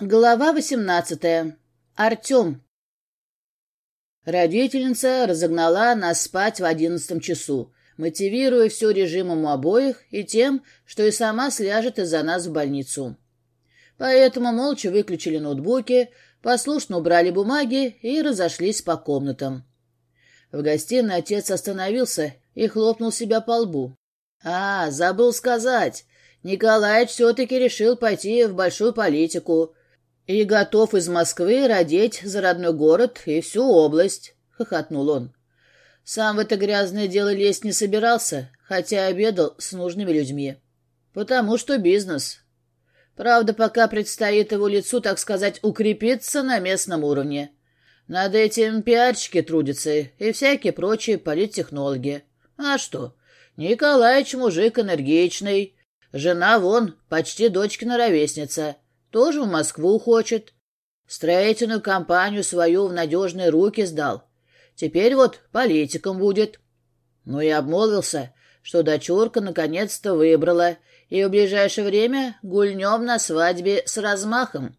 Глава восемнадцатая. Артем. Родительница разогнала нас спать в одиннадцатом часу, мотивируя все режимом у обоих и тем, что и сама сляжет из-за нас в больницу. Поэтому молча выключили ноутбуки, послушно убрали бумаги и разошлись по комнатам. В гостиной отец остановился и хлопнул себя по лбу. «А, забыл сказать. Николаевич все-таки решил пойти в большую политику» «И готов из Москвы родить за родной город и всю область», — хохотнул он. Сам в это грязное дело лезть не собирался, хотя обедал с нужными людьми. Потому что бизнес. Правда, пока предстоит его лицу, так сказать, укрепиться на местном уровне. Над этим пиарщики трудятся и всякие прочие политтехнологи. А что? Николаевич мужик энергичный. Жена вон, почти дочкина ровесница — тоже в Москву хочет. Строительную компанию свою в надежные руки сдал. Теперь вот политиком будет. Ну и обмолвился, что дочурка наконец-то выбрала, и в ближайшее время гульнем на свадьбе с размахом.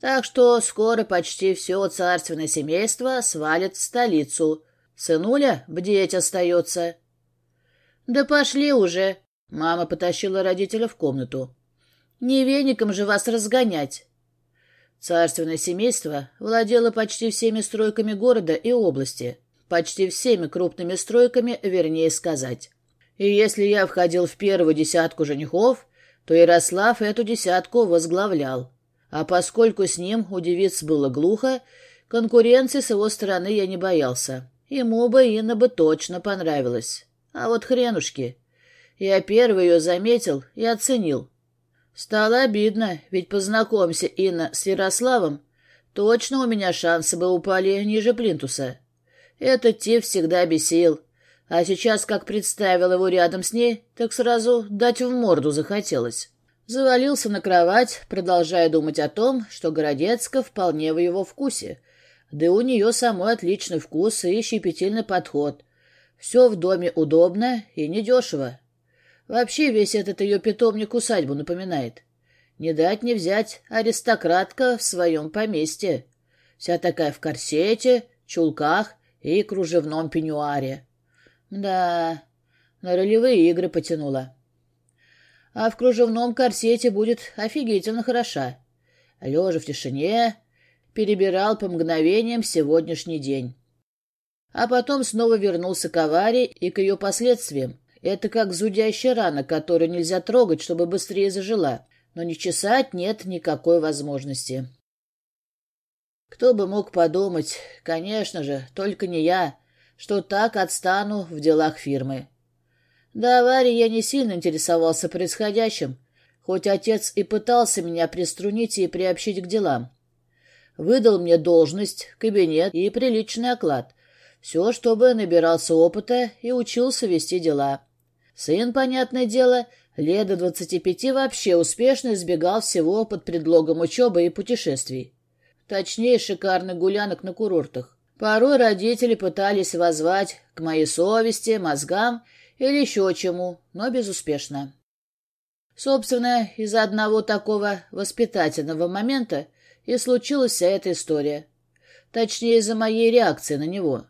Так что скоро почти все царственное семейство свалит в столицу. Сынуля бдеть остается. — Да пошли уже! — мама потащила родителя в комнату. Не веником же вас разгонять. Царственное семейство владело почти всеми стройками города и области, почти всеми крупными стройками, вернее сказать. И если я входил в первую десятку женихов, то Ярослав эту десятку возглавлял. А поскольку с ним у девиц было глухо, конкуренции с его стороны я не боялся. Ему бы Инна бы точно понравилась. А вот хренушки. Я первый ее заметил и оценил. Стало обидно, ведь познакомься, Инна, с Ярославом, точно у меня шансы бы упали ниже плинтуса. Этот тип всегда бесил, а сейчас, как представил его рядом с ней, так сразу дать в морду захотелось. Завалился на кровать, продолжая думать о том, что Городецка вполне в его вкусе, да у нее самой отличный вкус и щепетильный подход. Все в доме удобно и недешево. Вообще весь этот ее питомник усадьбу напоминает. Не дать не взять аристократка в своем поместье. Вся такая в корсете, чулках и кружевном пеньюаре. Да, на ролевые игры потянула. А в кружевном корсете будет офигительно хороша. Лежа в тишине, перебирал по мгновениям сегодняшний день. А потом снова вернулся к аварии и к ее последствиям, это как зудящая рана, которую нельзя трогать, чтобы быстрее зажила, но не чесать нет никакой возможности. Кто бы мог подумать, конечно же, только не я, что так отстану в делах фирмы. До аварии я не сильно интересовался происходящим, хоть отец и пытался меня приструнить и приобщить к делам. Выдал мне должность, кабинет и приличный оклад. Все, чтобы набирался опыта и учился вести дела. Сын, понятное дело, лет до двадцати пяти вообще успешно избегал всего под предлогом учебы и путешествий. Точнее, шикарных гулянок на курортах. Порой родители пытались возвать к моей совести, мозгам или еще чему, но безуспешно. Собственно, из-за одного такого воспитательного момента и случилась вся эта история. Точнее, из-за моей реакции на него.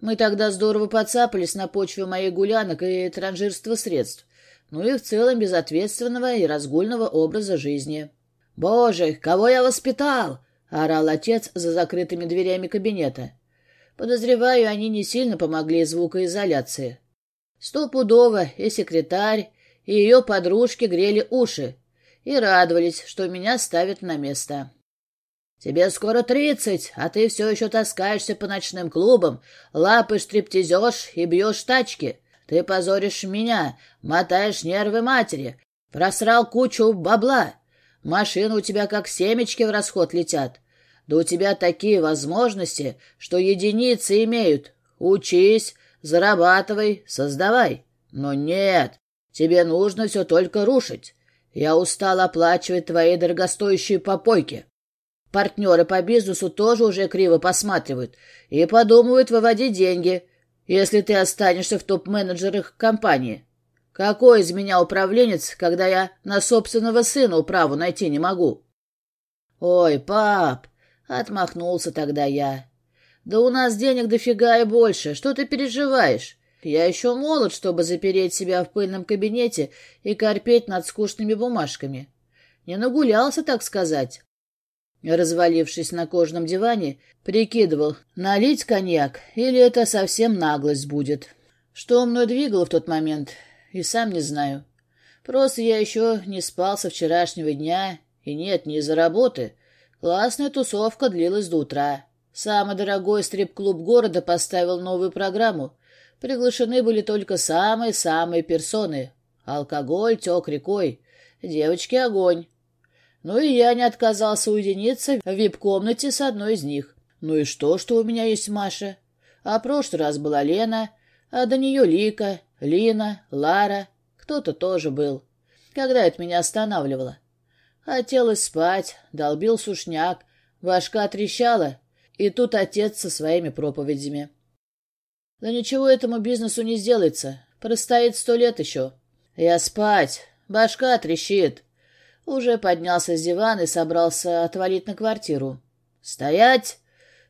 Мы тогда здорово подцапались на почве моих гулянок и транжирства средств, ну и в целом безответственного и разгульного образа жизни. «Боже, кого я воспитал!» — орал отец за закрытыми дверями кабинета. Подозреваю, они не сильно помогли звукоизоляции. Стопудово и секретарь, и ее подружки грели уши и радовались, что меня ставят на место. Тебе скоро тридцать, а ты все еще таскаешься по ночным клубам, лапы стриптизешь и бьешь тачки. Ты позоришь меня, мотаешь нервы матери, просрал кучу бабла. Машины у тебя как семечки в расход летят. Да у тебя такие возможности, что единицы имеют. Учись, зарабатывай, создавай. Но нет, тебе нужно все только рушить. Я устал оплачивать твои дорогостоящие попойки. Партнеры по бизнесу тоже уже криво посматривают и подумывают выводить деньги, если ты останешься в топ-менеджерах компании. Какой из меня управленец, когда я на собственного сына управу найти не могу? «Ой, пап!» — отмахнулся тогда я. «Да у нас денег дофига и больше. Что ты переживаешь? Я еще молод, чтобы запереть себя в пыльном кабинете и корпеть над скучными бумажками. Не нагулялся, так сказать». Развалившись на кожаном диване, прикидывал, налить коньяк или это совсем наглость будет. Что мной двигало в тот момент, и сам не знаю. Просто я еще не спал со вчерашнего дня, и нет, не из-за работы. Классная тусовка длилась до утра. Самый дорогой стрип-клуб города поставил новую программу. Приглашены были только самые-самые персоны. Алкоголь тек рекой. Девочки — огонь. Ну и я не отказался уединиться в вип-комнате с одной из них. Ну и что, что у меня есть Маша? А прошлый раз была Лена, а до нее Лика, Лина, Лара. Кто-то тоже был. Когда это меня останавливало? Хотелось спать, долбил сушняк, башка трещала, и тут отец со своими проповедями. Да ничего этому бизнесу не сделается, простоит сто лет еще. Я спать, башка трещит. Уже поднялся с дивана и собрался отвалить на квартиру. «Стоять!»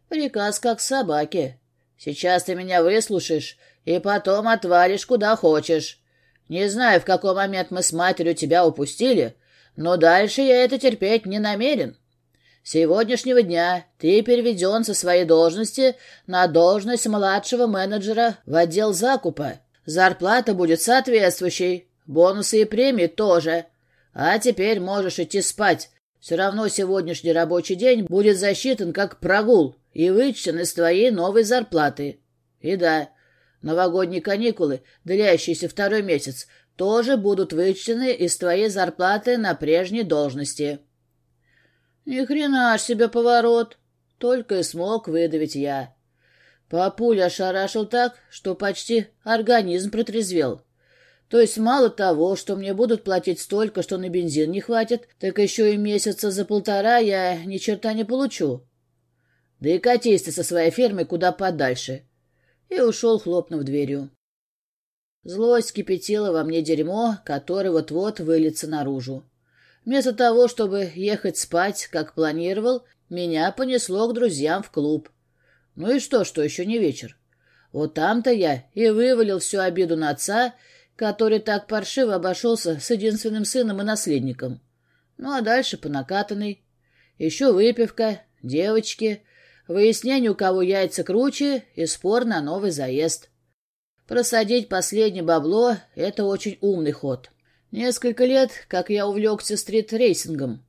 Приказ как собаке. Сейчас ты меня выслушаешь и потом отвалишь куда хочешь. Не знаю, в какой момент мы с матерью тебя упустили, но дальше я это терпеть не намерен. С сегодняшнего дня ты переведен со своей должности на должность младшего менеджера в отдел закупа. Зарплата будет соответствующей, бонусы и премии тоже. А теперь можешь идти спать. Все равно сегодняшний рабочий день будет засчитан как прогул и вычтен из твоей новой зарплаты. И да, новогодние каникулы, длящиеся второй месяц, тоже будут вычтены из твоей зарплаты на прежней должности. Ни хрена ж себе поворот, только и смог выдавить я. Папуля ошарашил так, что почти организм протрезвел. То есть мало того, что мне будут платить столько, что на бензин не хватит, так еще и месяца за полтора я ни черта не получу. Да и катись ты со своей фермой куда подальше. И ушел, хлопнув дверью. Злость кипятила во мне дерьмо, которое вот-вот выльется наружу. Вместо того, чтобы ехать спать, как планировал, меня понесло к друзьям в клуб. Ну и что, что еще не вечер? Вот там-то я и вывалил всю обиду на отца, который так паршиво обошелся с единственным сыном и наследником. Ну а дальше по накатанной. Еще выпивка, девочки, выяснение, у кого яйца круче, и спор на новый заезд. Просадить последнее бабло — это очень умный ход. Несколько лет, как я увлекся стрит-рейсингом.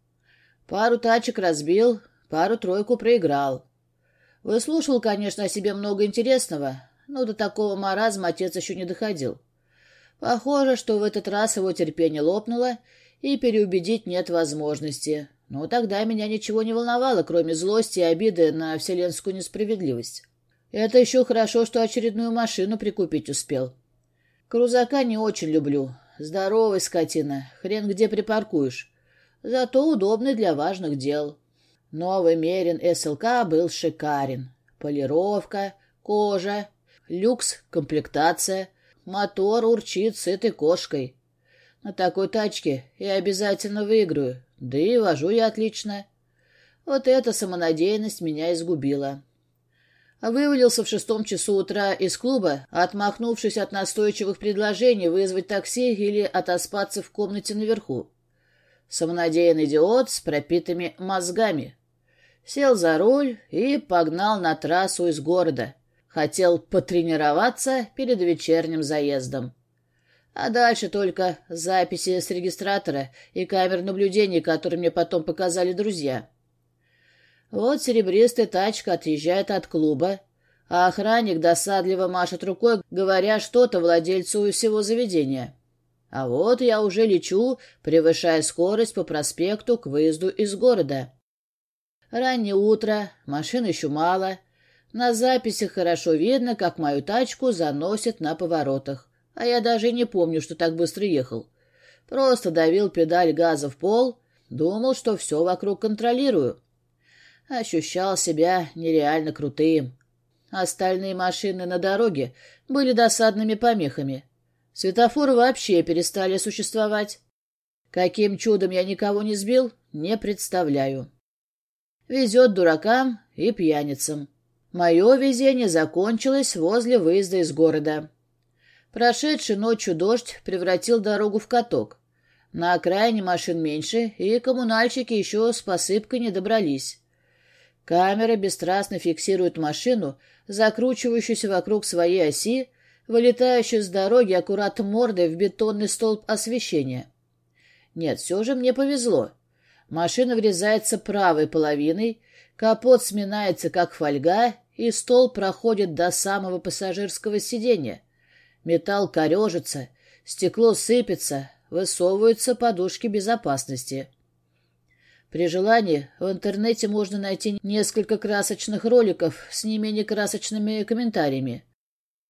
Пару тачек разбил, пару-тройку проиграл. Выслушал, конечно, о себе много интересного, но до такого маразма отец еще не доходил. Похоже, что в этот раз его терпение лопнуло, и переубедить нет возможности. Но тогда меня ничего не волновало, кроме злости и обиды на вселенскую несправедливость. Это еще хорошо, что очередную машину прикупить успел. Крузака не очень люблю. Здоровый скотина, хрен где припаркуешь. Зато удобный для важных дел. Новый Мерин СЛК был шикарен. Полировка, кожа, люкс, комплектация — Мотор урчит сытой кошкой. На такой тачке я обязательно выиграю, да и вожу я отлично. Вот эта самонадеянность меня изгубила. Вывалился в шестом часу утра из клуба, отмахнувшись от настойчивых предложений вызвать такси или отоспаться в комнате наверху. Самонадеянный идиот с пропитыми мозгами. Сел за руль и погнал на трассу из города — Хотел потренироваться перед вечерним заездом. А дальше только записи с регистратора и камер наблюдения, которые мне потом показали друзья. Вот серебристая тачка отъезжает от клуба, а охранник досадливо машет рукой, говоря что-то владельцу всего заведения. А вот я уже лечу, превышая скорость по проспекту к выезду из города. Раннее утро, машин еще мало, на записи хорошо видно, как мою тачку заносит на поворотах. А я даже не помню, что так быстро ехал. Просто давил педаль газа в пол, думал, что все вокруг контролирую. Ощущал себя нереально крутым. Остальные машины на дороге были досадными помехами. Светофоры вообще перестали существовать. Каким чудом я никого не сбил, не представляю. Везет дуракам и пьяницам. Мое везение закончилось возле выезда из города. Прошедший ночью дождь превратил дорогу в каток. На окраине машин меньше, и коммунальщики еще с посыпкой не добрались. Камера бесстрастно фиксирует машину, закручивающуюся вокруг своей оси, вылетающую с дороги аккурат мордой в бетонный столб освещения. Нет, все же мне повезло. Машина врезается правой половиной, капот сминается, как фольга, и стол проходит до самого пассажирского сиденья. Металл корежится, стекло сыпется, высовываются подушки безопасности. При желании в интернете можно найти несколько красочных роликов с не менее красочными комментариями.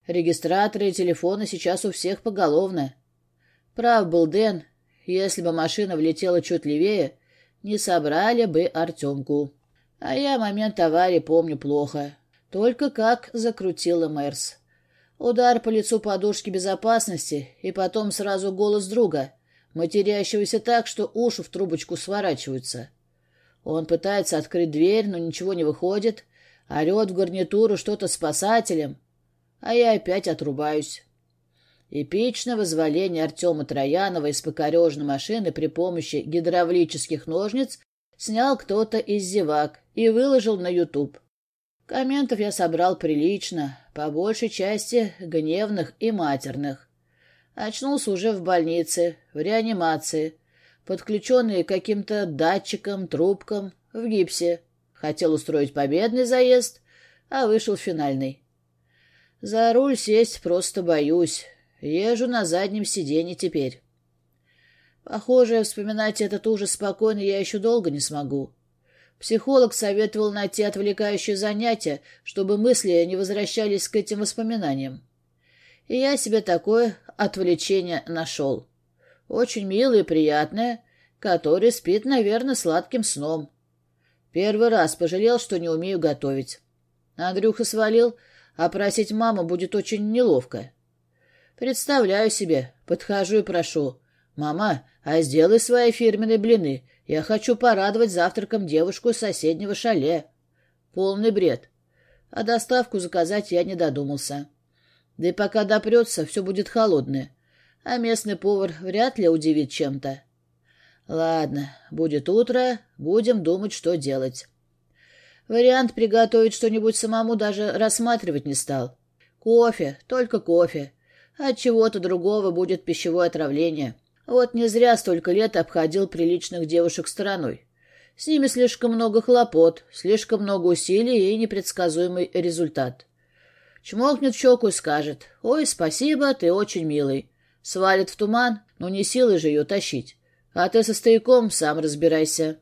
Регистраторы и телефоны сейчас у всех поголовно. Прав был Дэн, если бы машина влетела чуть левее, не собрали бы Артемку. А я момент аварии помню плохо. Только как закрутила Мэрс. Удар по лицу подушки безопасности и потом сразу голос друга, матерящегося так, что уши в трубочку сворачиваются. Он пытается открыть дверь, но ничего не выходит, орет в гарнитуру что-то спасателем, а я опять отрубаюсь. Эпичное вызволение Артема Троянова из покорежной машины при помощи гидравлических ножниц снял кто-то из зевак и выложил на YouTube. Комментов я собрал прилично, по большей части гневных и матерных. Очнулся уже в больнице, в реанимации, подключенный каким-то датчиком, трубкам, в гипсе. Хотел устроить победный заезд, а вышел финальный. За руль сесть просто боюсь. Езжу на заднем сиденье теперь. Похоже, вспоминать этот ужас спокойно я еще долго не смогу. Психолог советовал найти отвлекающее занятие, чтобы мысли не возвращались к этим воспоминаниям. И я себе такое отвлечение нашел. Очень милое и приятное, который спит, наверное, сладким сном. Первый раз пожалел, что не умею готовить. Андрюха свалил, а просить маму будет очень неловко. Представляю себе, подхожу и прошу. «Мама, а сделай свои фирменные блины. Я хочу порадовать завтраком девушку из соседнего шале». Полный бред. А доставку заказать я не додумался. Да и пока допрется, все будет холодное. А местный повар вряд ли удивит чем-то. Ладно, будет утро, будем думать, что делать. Вариант приготовить что-нибудь самому даже рассматривать не стал. Кофе, только кофе. От чего-то другого будет пищевое отравление. Вот не зря столько лет обходил приличных девушек стороной. С ними слишком много хлопот, слишком много усилий и непредсказуемый результат. Чмокнет в щеку и скажет «Ой, спасибо, ты очень милый». Свалит в туман, но не силой же ее тащить. А ты со стояком сам разбирайся.